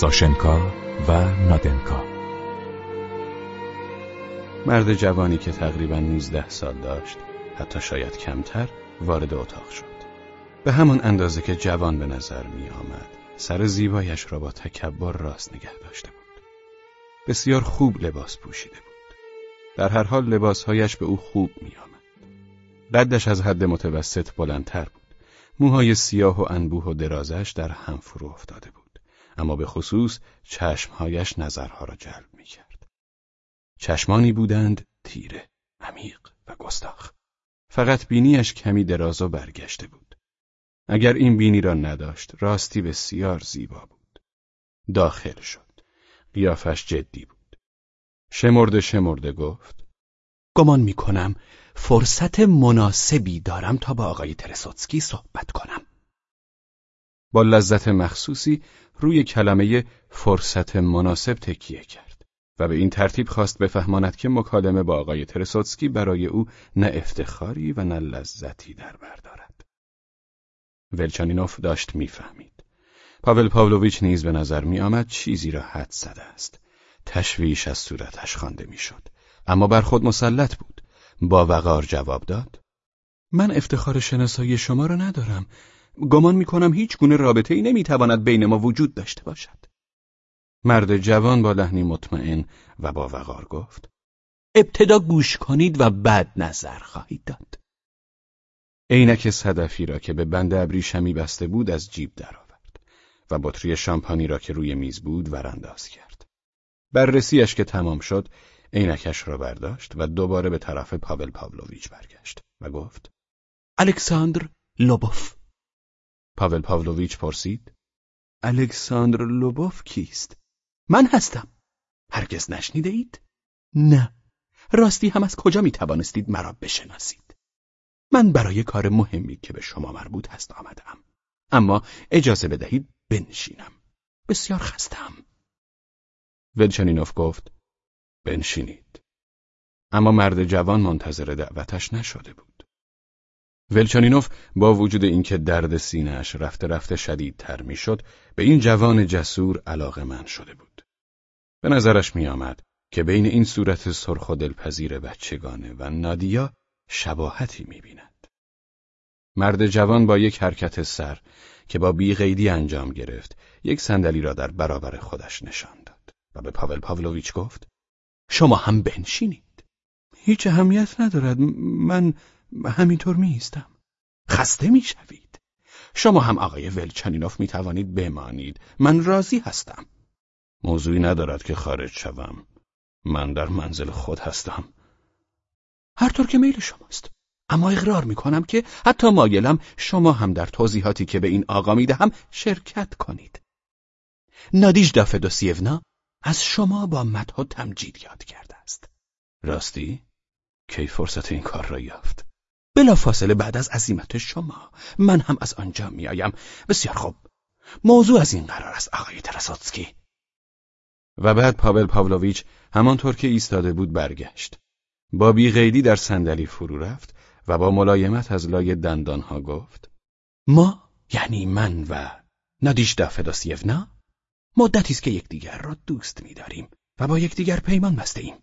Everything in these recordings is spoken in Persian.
ساشنکا و نادنکا. مرد جوانی که تقریبا 19 سال داشت حتی شاید کمتر وارد اتاق شد. به همان اندازه که جوان به نظر می آمد سر زیبایش را با تکبر راست نگه داشته بود. بسیار خوب لباس پوشیده بود. در هر حال لباسهایش به او خوب می آمد قدش از حد متوسط بلندتر بود. موهای سیاه و انبوه و درازش در هم فرو افتاده بود. اما به خصوص چشمهایش نظرها را جلب می کرد. چشمانی بودند تیره، عمیق و گستاخ. فقط بینیش کمی دراز و برگشته بود. اگر این بینی را نداشت راستی بسیار زیبا بود. داخل شد. قیافش جدی بود. شمرده شمرده گفت گمان می کنم فرصت مناسبی دارم تا با آقای ترسوتسکی صحبت کنم. با لذت مخصوصی روی کلمه فرصت مناسب تکیه کرد و به این ترتیب خواست بفهماند که مکالمه با آقای ترسوتسکی برای او نه افتخاری و نه لذتی در بردارد. ولچانینوف داشت می‌فهمید. پاول پاولویچ نیز به نظر می آمد چیزی را حد زده است. تشویش از صورتش خوانده می‌شد. اما بر خود مسلط بود. با وقار جواب داد. من افتخار شناسایی شما را ندارم. گمان می کنم هیچ گونه رابطه ای نمی تواند بین ما وجود داشته باشد. مرد جوان با لحنی مطمئن و با وقار گفت ابتدا گوش کنید و بعد نظر خواهید داد. عینک صدفی را که به بند ابریشمی بسته بود از جیب درآورد و بطری شامپانی را که روی میز بود ورانداز کرد. بررسیش که تمام شد عینکش را برداشت و دوباره به طرف پاول پاولویچ برگشت و گفت الکساندر لوبوف پاول پاولویچ پرسید. الکساندر لوبوف کیست؟ من هستم. هرگز نشنیده اید؟ نه. راستی هم از کجا می توانستید مرا بشناسید؟ من برای کار مهمی که به شما مربوط هست آمدم. اما اجازه بدهید بنشینم. بسیار خستم. ولچنینوف گفت بنشینید. اما مرد جوان منتظر دعوتش نشده بود. ولچانینوف با وجود اینکه درد سینهاش رفته رفته شدیدتر می‌شد به این جوان جسور علاقه من شده بود. به نظرش می آمد که بین این صورت سرخ و دلپذیر بچگانه و نادیا شباهتی می بیند. مرد جوان با یک حرکت سر که با بیغیدی انجام گرفت یک صندلی را در برابر خودش نشان داد و به پاول پاولویچ گفت شما هم بنشینید هیچ اهمیت ندارد من همینطور میستم خسته می‌شوید. شما هم آقای ولچنینوف می توانید بمانید. من راضی هستم. موضوعی ندارد که خارج شوم. من در منزل خود هستم. هر طور که میل شماست. اما اقرار می کنم که حتی مایلم شما هم در توضیحاتی که به این آقا می دهم شرکت کنید. نادیژدا فدوسیونا از شما با مدح و تمجید یاد کرده است. راستی کی فرصت این کار را یافت؟ بلا فاصله بعد از عزیمت شما من هم از آنجا میآیم. بسیار خوب. موضوع از این قرار است آقای ترساتسکی و بعد پاول پاولویچ همانطور که ایستاده بود برگشت. با بیغیدی در صندلی فرو رفت و با ملایمت از لای دندانها گفت ما یعنی من و نادیژدا فدوسیونا مدتی است که یکدیگر را دوست می‌داریم و با یکدیگر پیمان بسته ایم.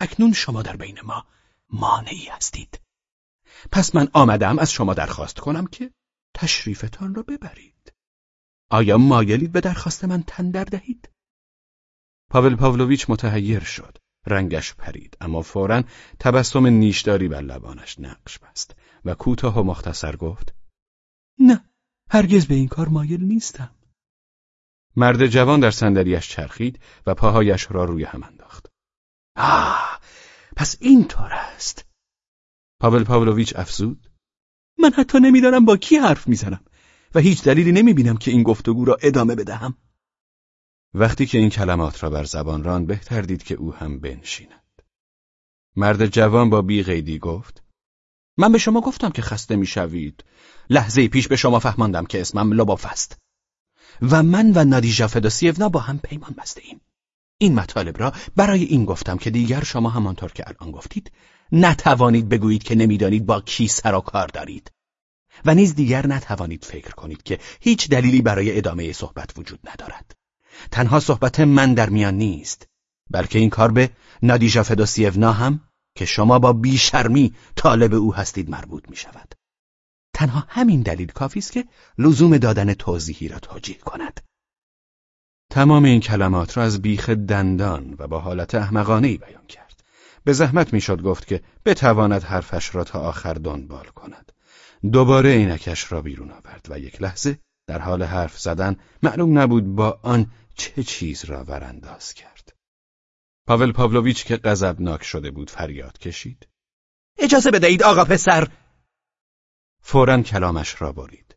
اکنون شما در بین ما مانعی هستید. پس من آمدم از شما درخواست کنم که تشریفتان را ببرید. آیا مایلید به درخواست من تندر دهید؟ پاول پاولویچ متحیر شد. رنگش پرید اما فورا تبسم نیشداری بر لبانش نقش بست و کوتاه و مختصر گفت نه هرگز به این کار مایل نیستم مرد جوان در صندلیاش چرخید و پاهایش را روی هم انداخت آه پس اینطور است پاول پاولویچ افزود. من حتی نمی‌دانم با کی حرف می‌زنم و هیچ دلیلی نمی‌بینم که این گفتگو را ادامه بدهم. وقتی که این کلمات را بر زبان ران بهتر دید که او هم بنشیند. مرد جوان با بیغیدی گفت من به شما گفتم که خسته می‌شوید. لحظه پیش به شما فهماندم که اسمم لوباف است. و من و نادیژا فدوسیونا با هم پیمان بسته ایم این مطالب را برای این گفتم که دیگر شما همانطور که الان گفتید نتوانید بگویید که نمی‌دانید با کی سر و کار دارید و نیز دیگر نتوانید فکر کنید که هیچ دلیلی برای ادامه صحبت وجود ندارد تنها صحبت من در میان نیست بلکه این کار به نادیژا فدوسیونا هم که شما با بیشرمی طالب او هستید مربوط می شود. تنها همین دلیل کافی است که لزوم دادن توضیحی را توجیه کند. تمام این کلمات را از بیخ دندان و با حالت احمقانه بیان کرد. به زحمت می‌شد گفت که بتواند حرفش را تا آخر دنبال کند. دوباره عینکش را بیرون آورد و یک لحظه در حال حرف زدن معلوم نبود با آن چه چیز را ورانداز کرد. پاول پاولویچ که غضبناک شده بود فریاد کشید. اجازه بدهید آقا پسر فورا کلامش را برید.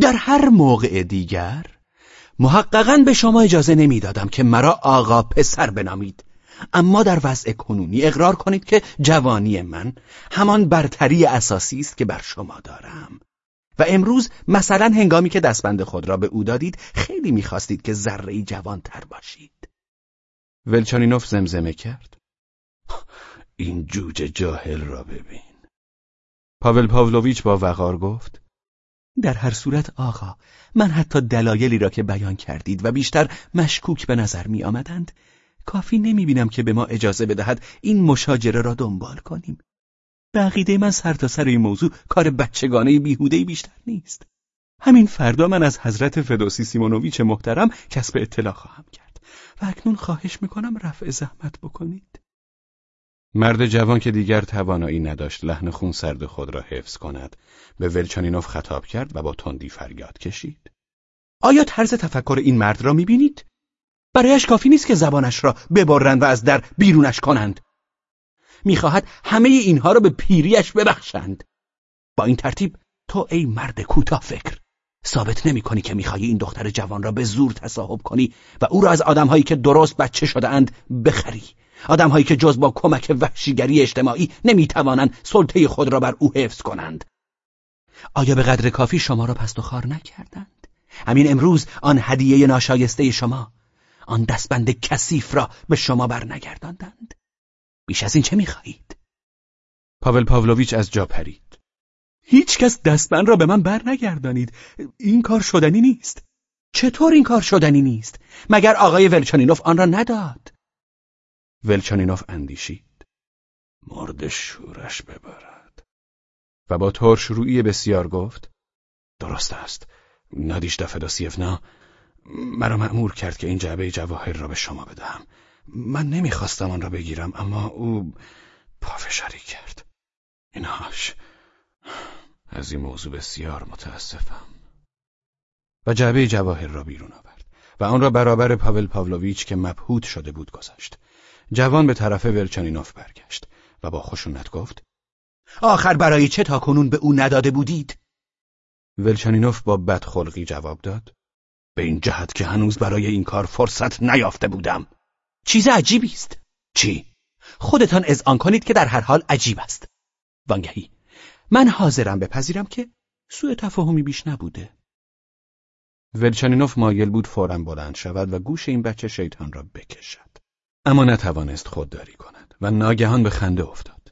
در هر موقع دیگر محققا به شما اجازه نمی‌دادم که مرا آقا پسر بنامید اما در وضع کنونی اقرار کنید که جوانی من همان برتری اساسی است که بر شما دارم. و امروز مثلا هنگامی که دستبند خود را به او دادید خیلی می‌خواستید که ذره جوان تر باشید. ولچانینوف زمزمه کرد. این جوجه جاهل را ببین. پاول پاولویچ با وقار گفت در هر صورت آقا من حتی دلایلی را که بیان کردید و بیشتر مشکوک به نظر می آمدند کافی نمی بینم که به ما اجازه بدهد این مشاجره را دنبال کنیم. بقیده من سر تا سر این موضوع کار بچگانه بیهوده بیشتر نیست. همین فردا من از حضرت فدوسی سیمونوویچ محترم کسب اطلاع خواهم کرد و اکنون خواهش می‌کنم رفع زحمت بکنید. مرد جوان که دیگر توانایی نداشت لحن خون سرد خود را حفظ کند به ولچانینوف خطاب کرد و با تندی فریاد کشید. آیا طرز تفکر این مرد را می‌بینید؟ برایش کافی نیست که زبانش را ببرند و از در بیرونش کنند. می‌خواهد همه اینها را به پیریش ببخشند. با این ترتیب تو ای مرد کوتاه فکر ثابت نمی کنی که می‌خواهی این دختر جوان را به زور تصاحب کنی و او را از آدمهایی که درست بچه شده اند بخری. آدمهایی که جز با کمک وحشیگری اجتماعی نمی‌توانند سلطه خود را بر او حفظ کنند. آیا به قدر کافی شما را پست و خار نکردند؟ همین امروز آن هدیه ناشایسته شما آن دستبند کثیف را به شما برنگرداندند. بیش از این چه می‌خواهید؟ پاول پاولویچ از جا پرید. هیچ کس دستبند را به من برنگردانید. این کار شدنی نیست. چطور این کار شدنی نیست؟ مگر آقای ولچانینوف آن را نداد؟ ولچانینوف اندیشید. مرد شورش ببرد. و با ترش روی بسیار گفت درست است. نادیشدا فداسیفنا مرا مأمور کرد که این جعبه جواهر را به شما بدهم. من نمی‌خواستم آن را بگیرم اما او پافشاری کرد. اینهاش از این موضوع بسیار متاسفم. و جعبه جواهر را بیرون آورد و آن را برابر پاول پاولویچ که مبهوت شده بود گذاشت. جوان به طرف ولچانینوف برگشت و با خشونت گفت آخر برای چه تا کنون به او نداده بودید؟ ولچانینوف با بدخلقی جواب داد به این جهت که هنوز برای این کار فرصت نیافته بودم چیز عجیبی است چی؟ خودتان آن کنید که در هر حال عجیب است وانگهی من حاضرم بپذیرم که سوء تفاهمی بیش نبوده ولچانینوف مایل بود فورا بلند شود و گوش این بچه شیطان را بکشد اما نتوانست خودداری کند و ناگهان به خنده افتاد.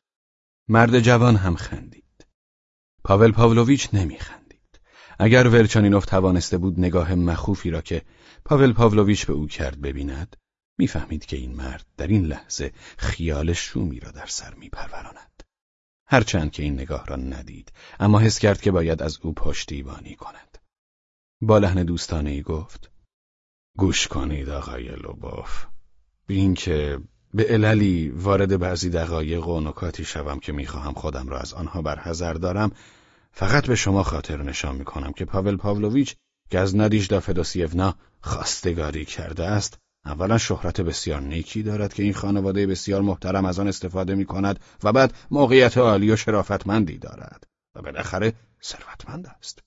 مرد جوان هم خندید. پاول پاولویچ نمیخندید. اگر ورچانینوف توانسته بود نگاه مخوفی را که پاول پاولویچ به او کرد ببیند، می‌فهمید که این مرد در این لحظه خیال شومی را در سر میپروراند. هرچند که این نگاه را ندید، اما حس کرد که باید از او پشتیبانی کند. با لحن دوستانه ای گفت: گوش کنید آقای لوبوف. اینکه به عللی وارد بعضی دقایق و نکاتی شوم که می‌خواهم خودم را از آنها برحذر دارم فقط به شما خاطر نشان می‌کنم که پاول پاولویچ نادیژدا فدوسیونا خواستگاری کرده است. اولا شهرت بسیار نیکی دارد که این خانواده بسیار محترم از آن استفاده می کند و بعد موقعیت عالی و شرافتمندی دارد و بالاخره ثروتمند است.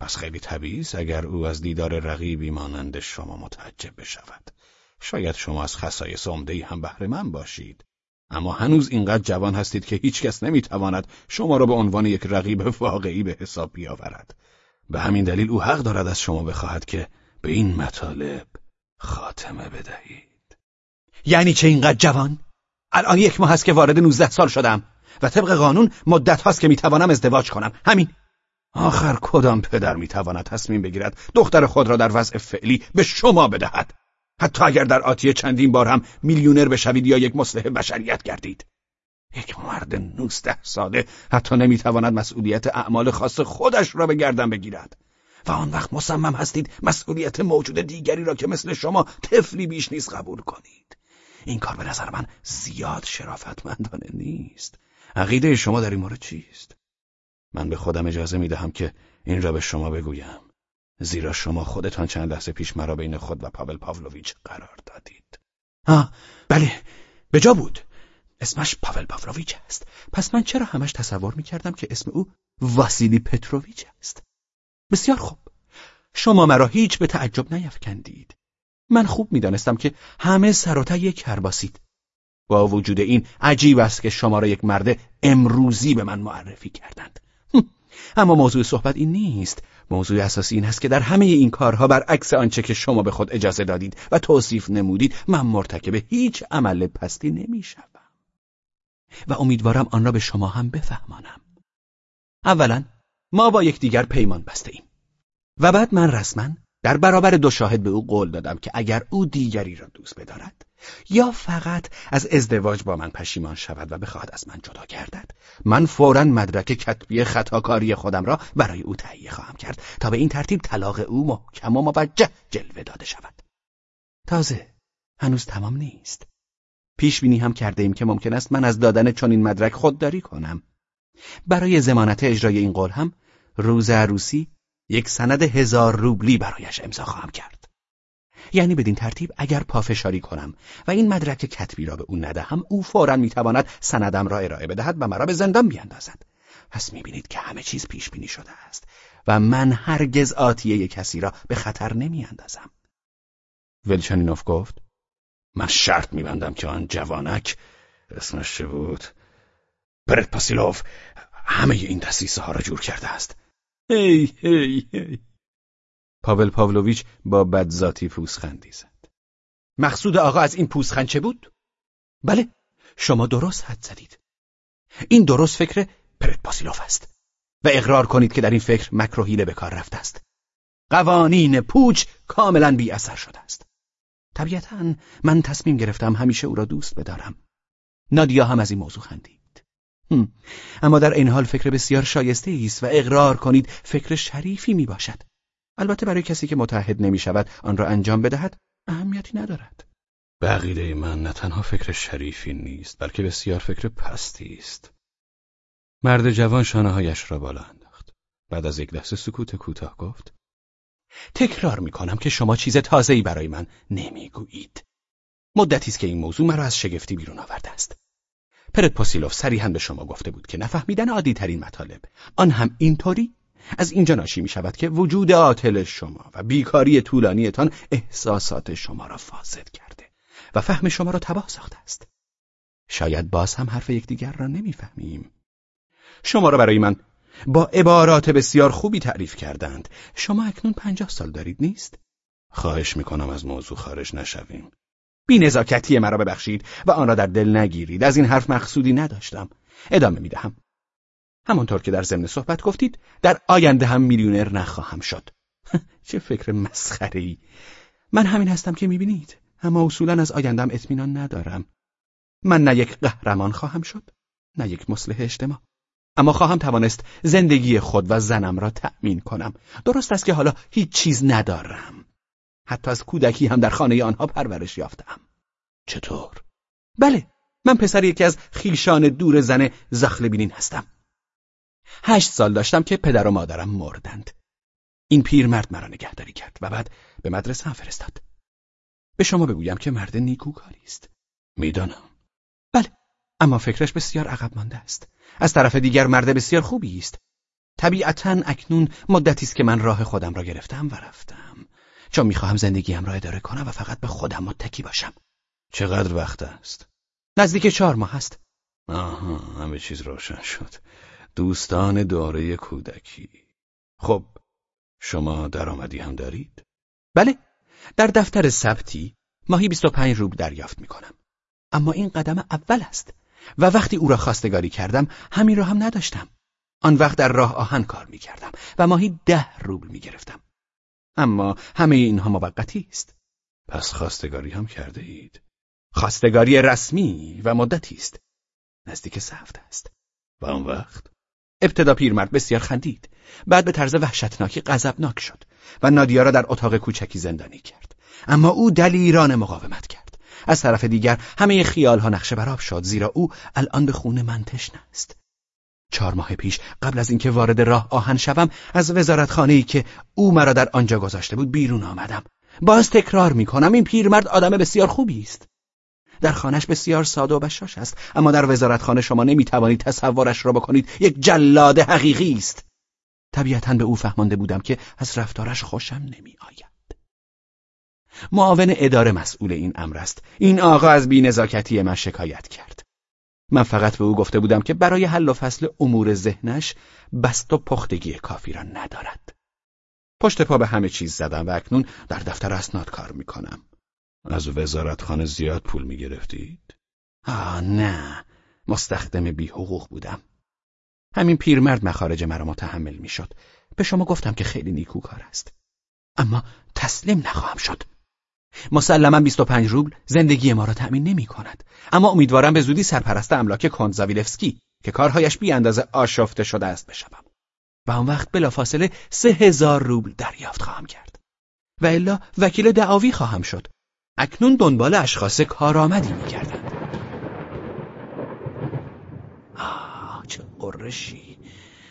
پس خیلی طبیعی است اگر او از دیدار رقیبی مانند شما متعجب بشود. شاید شما از خصایص عمدهای هم بهره من باشید. اما هنوز اینقدر جوان هستید که هیچکس نمی‌تواند شما را به عنوان یک رقیب واقعی به حساب بیاورد. به همین دلیل او حق دارد از شما بخواهد که به این مطالب خاتمه بدهید. یعنی چه اینقدر جوان؟ الان یک ماه هست که وارد 19 سال شدم و طبق قانون مدت هاست که می‌توانم ازدواج کنم. همین. آخر کدام پدر می‌تواند تصمیم بگیرد دختر خود را در وضع فعلی به شما بدهد؟ حتی اگر در آتی چندین بار هم میلیونر بشوید یا یک مصلح بشریت گردید. یک مرد نوزده ساله حتی نمی‌تواند مسئولیت اعمال خاص خودش را به گردن بگیرد. و آن وقت مصمم هستید مسئولیت موجود دیگری را که مثل شما طفلی بیش نیست قبول کنید. این کار به نظر من زیاد شرافتمندانه نیست. عقیده شما در این مورد چیست؟ من به خودم اجازه می دهم که این را به شما بگویم. زیرا شما خودتان چند لحظه پیش مرا بین خود و پاول پاولویچ قرار دادید. آه بله به جا بود. اسمش پاول پاولویچ است. پس من چرا همش تصور می کردم که اسم او واسیلی پتروویچ است؟ بسیار خوب. شما مرا هیچ به تعجب نیفکندید. من خوب می‌دانستم که همه سر یک کرباسید با وجود این عجیب است که شما را یک مرد امروزی به من معرفی کردند. اما موضوع صحبت این نیست. موضوع اساسی این است که در همه این کارها برعکس آنچه که شما به خود اجازه دادید و توصیف نمودید من مرتکب هیچ عمل پستی نمی‌شوم. و امیدوارم آن را به شما هم بفهمانم. اولا ما با یکدیگر پیمان بسته ایم و بعد من رسما در برابر دو شاهد به او قول دادم که اگر او دیگری را دوست بدارد یا فقط از ازدواج با من پشیمان شود و بخواهد از من جدا گردد من فورا مدرک کتبی خطاکاری خودم را برای او تهیه خواهم کرد تا به این ترتیب طلاق او محکم و موجه جلوه داده شود. تازه هنوز تمام نیست. پیش بینی هم کرده ایم که ممکن است من از دادن چنین مدرک خودداری کنم. برای زمانت اجرای این قول هم روز عروسی یک سند هزار روبلی برایش امضا خواهم کرد. یعنی بدین ترتیب اگر پافشاری کنم و این مدرک کتبی را به او ندهم او فورا می‌تواند سندم را ارائه بدهد و مرا به زندان بیاندازد. پس می‌بینید که همه چیز پیش بینی شده است و من هرگز آتیه کسی را به خطر نمیاندازم. ولچنینوف گفت من شرط میبندم که آن جوانک اسمش چه بود؟ پرت پاسیلوف. همه این دستیسه ها را جور کرده است. هی هی هی. پاول پاولویچ با بدذاتی پوسخندی زد. مقصود آقا از این پوسخند چه بود؟ بله شما درست حد زدید. این درست فکر پرت پاسیلوف است و اقرار کنید که در این فکر مکروهیله به کار رفته است. قوانین پوچ کاملا بی اثر شده است. طبیعتا من تصمیم گرفتم همیشه او را دوست بدارم. نادیا هم از این موضوع خندید. اما در این حال فکر بسیار شایسته است و اقرار کنید فکر شریفی می باشد. البته برای کسی که متحد نمی شود آن را انجام بدهد اهمیتی ندارد. بقیده من نه تنها فکر شریفی نیست بلکه بسیار فکر پستی است. مرد جوان شانههایش را بالا انداخت. بعد از یک لحظه سکوت کوتاه گفت تکرار می کنم که شما چیز تازه‌ای برای من نمی‌گویید. مدتی است که این موضوع مرا از شگفتی بیرون آورده است. پرت پوسیلوف صریحا به شما گفته بود که نفهمیدن عادی ترین مطالب. آن هم اینطوری؟ از اینجا ناشی می شود که وجود عاطل شما و بیکاری طولانیتان احساسات شما را فاسد کرده و فهم شما را تباه ساخته است. شاید باز هم حرف یکدیگر را نمی‌فهمیم. شما را برای من با عبارات بسیار خوبی تعریف کردند شما اکنون پنجاه سال دارید نیست؟ خواهش می‌کنم از موضوع خارج نشویم. بی نزاکتی مرا ببخشید و آن را در دل نگیرید. از این حرف مقصودی نداشتم. ادامه می‌دهم. همانطور که در ضمن صحبت گفتید در آینده هم میلیونر نخواهم شد. چه فکر مسخره ای من همین هستم که می‌بینید. اما اصولا از آیندهم اطمینان ندارم. من نه یک قهرمان خواهم شد نه یک مصلح اجتماع. اما خواهم توانست زندگی خود و زنم را تأمین کنم. درست است که حالا هیچ چیز ندارم. حتی از کودکی هم در خانه آنها پرورش یافتم. چطور؟ بله من پسر یکی از خیشان دور زن زخل بینین هستم. هشت سال داشتم که پدر و مادرم مردند. این پیرمرد مرا نگهداری کرد و بعد به مدرسه هم فرستاد. به شما بگویم که مرد نیکوکاری است. می‌دانم. بله اما فکرش بسیار عقب مانده است. از طرف دیگر مرد بسیار خوبی است. طبیعتا اکنون مدتی است که من راه خودم را گرفتم و رفتم. چون می‌خواهم زندگیم را اداره کنم و فقط به خودم متکی باشم چقدر وقت است؟ نزدیک چهار ماه است آها همه چیز روشن شد دوستان دوره کودکی خب شما درآمدی هم دارید؟ بله در دفتر ثبتی ماهی 25 روب دریافت می‌کنم اما این قدم اول است و وقتی او را خواستگاری کردم همین را هم نداشتم آن وقت در راه آهن کار می کردم و ماهی ده روبل می گرفتم. اما همه اینها موقتی است. پس خواستگاری هم کرده اید؟ خواستگاری رسمی و مدتی است. نزدیک سه است. و آن وقت؟ ابتدا پیرمرد بسیار خندید. بعد به طرز وحشتناکی غضبناک شد و نادیا را در اتاق کوچکی زندانی کرد. اما او دلیران مقاومت کرد. از طرف دیگر همه خیالها نقشه براب شد زیرا او الان به خون من تشنه است. چهار ماه پیش قبل از اینکه وارد راه آهن شوم از وزارتخانه ای که او مرا در آنجا گذاشته بود بیرون آمدم. باز تکرار می کنم این پیرمرد آدم بسیار خوبی است. در خانش بسیار ساده و بشاش است اما در وزارتخانه شما نمی توانید تصورش را بکنید. یک جلاد حقیقی است. طبیعتا به او فهمانده بودم که از رفتارش خوشم نمی آید معاون اداره مسئول این امر است. این آقا از بینزاکتی من شکایت کرد. من فقط به او گفته بودم که برای حل و فصل امور ذهنش بست و پختگی کافی را ندارد. پشت پا به همه چیز زدم و اکنون در دفتر اسناد کار می‌کنم. از وزارتخانه زیاد پول می‌گرفتید؟ آه نه، مستخدم بی حقوق بودم. همین پیرمرد مخارج مرا متحمل می‌شد. به شما گفتم که خیلی نیکوکار است. اما تسلیم نخواهم شد. مسلما 25 روبل زندگی ما را تأمین نمی کند. اما امیدوارم به زودی سرپرست املاک کنزاویلفسکی که کارهایش بی اندازه آشفته شده است بشوم. و آن وقت بلافاصله سه هزار روبل دریافت خواهم کرد. و الا وکیل دعاوی خواهم شد. اکنون دنبال اشخاص کارآمدی می‌کردند. آه چه قرشی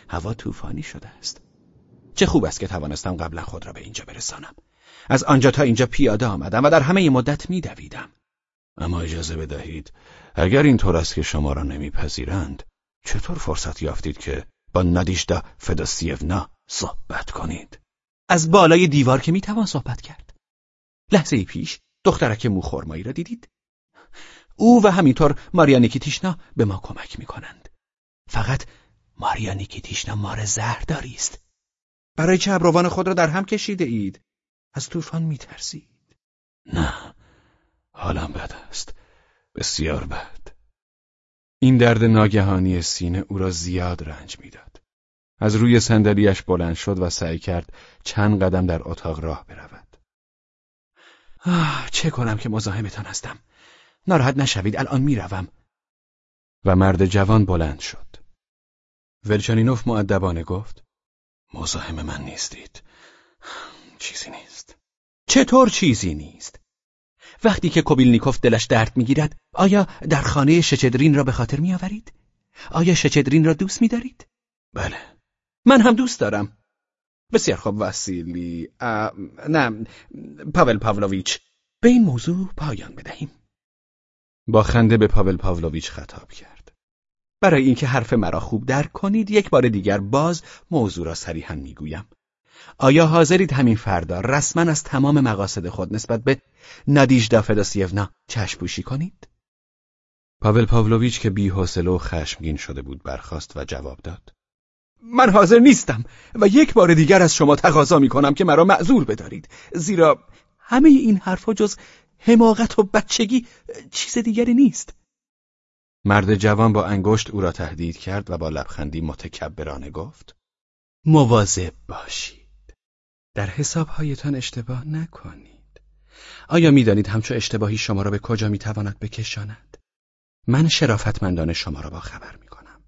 هوا طوفانی شده است. چه خوب است که توانستم قبلا خود را به اینجا برسانم. از آنجا تا اینجا پیاده آمدم و در همه مدت میدویدم. اما اجازه بدهید اگر این طور است که شما را نمیپذیرند چطور فرصت یافتید که با نادیشدا فدوسیونا صحبت کنید؟ از بالای دیوار که می‌توان صحبت کرد. لحظه پیش دخترک موخورمایی را دیدید؟ او و همینطور ماریا نیکیتیشنا به ما کمک می‌کنند. فقط ماریا نیکیتیشنا مار زهرداری است. برای چه ابروان خود را در هم کشیده اید؟ از طوفان میترسید. نه حالم بد است. بسیار بد. این درد ناگهانی سینه او را زیاد رنج می‌داد. از روی صندلیاش بلند شد و سعی کرد چند قدم در اتاق راه برود. آه چه کنم که مزاحمتان هستم؟ ناراحت نشوید الان می‌روم. و مرد جوان بلند شد. ولچانینوف معدبانه گفت مزاحم من نیستید. چیزی نیست. چطور چیزی نیست؟ وقتی که کوبیلنیکوف دلش درد می‌گیرد آیا در خانه شچدرین را به خاطر میآورید؟ آیا شچدرین را دوست میدارید؟ بله. من هم دوست دارم. بسیار خوب وسیلی نه پاول پاولویچ. به این موضوع پایان بدهیم. با خنده به پاول پاولویچ خطاب کرد. برای اینکه حرف مرا خوب درک کنید یک بار دیگر باز موضوع را صریحا می‌گویم. آیا حاضرید همین فردا رسما از تمام مقاصد خود نسبت به نادیژدا فداسیونا چشم پوشی کنید؟ پاول پاولویچ که بی‌حوصله و خشمگین شده بود برخاست و جواب داد. من حاضر نیستم و یک بار دیگر از شما تقاضا می کنم که مرا معذور بدارید زیرا همه این حرفا جز حماقت و بچگی چیز دیگری نیست. مرد جوان با انگشت او را تهدید کرد و با لبخندی متکبرانه گفت مواظب باشید. در حسابهایتان اشتباه نکنید. آیا می‌دانید همچو اشتباهی شما را به کجا می‌تواند بکشاند؟ من شرافتمندان شما را با خبر می‌کنم.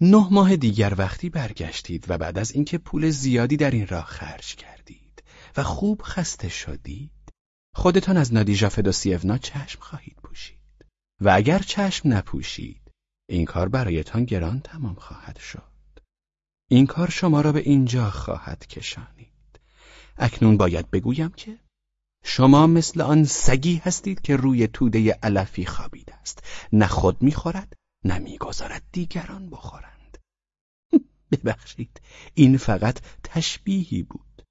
نه ماه دیگر وقتی برگشتید و بعد از اینکه پول زیادی در این راه خرج کردید و خوب خسته شدید خودتان از نادیژا فدوسیونا چشم خواهید پوشید و اگر چشم نپوشید این کار برایتان گران تمام خواهد شد. این کار شما را به اینجا خواهد کشانید. اکنون باید بگویم که شما مثل آن سگی هستید که روی توده علفی خوابیده است. نه خود می‌خورد نه می‌گذارد دیگران بخورند. ببخشید این فقط تشبیهی بود.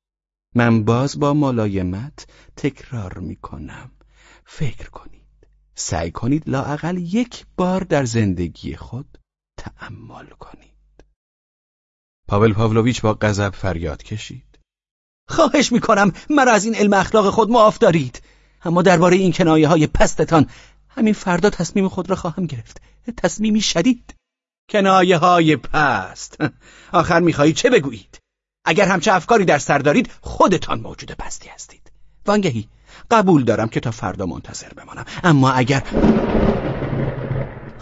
من باز با ملایمت تکرار می‌کنم. فکر کنید سعی کنید لااقل یک بار در زندگی خود تأمل کنید. پاول پاولویچ با غضب فریاد کشید. خواهش می‌کنم مرا از این علم اخلاق خود معاف دارید. اما درباره این کنایه های پستتان همین فردا تصمیم خود را خواهم گرفت. تصمیمی شدید. کنایه های پست. آخر می‌خواهید چه بگویید؟ اگر همچه افکاری در سر دارید خودتان موجود پستی هستید. وانگهی قبول دارم که تا فردا منتظر بمانم. اما اگر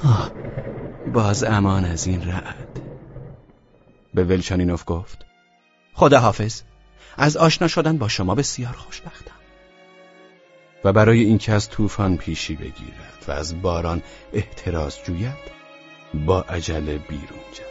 آه باز امان از این رعد. به ولچانینوف گفت. خدا حافظ از آشنا شدن با شما بسیار خوشبختم. و برای اینکه از طوفان پیشی بگیرد و از باران احتراز جوید با عجله بیرون جست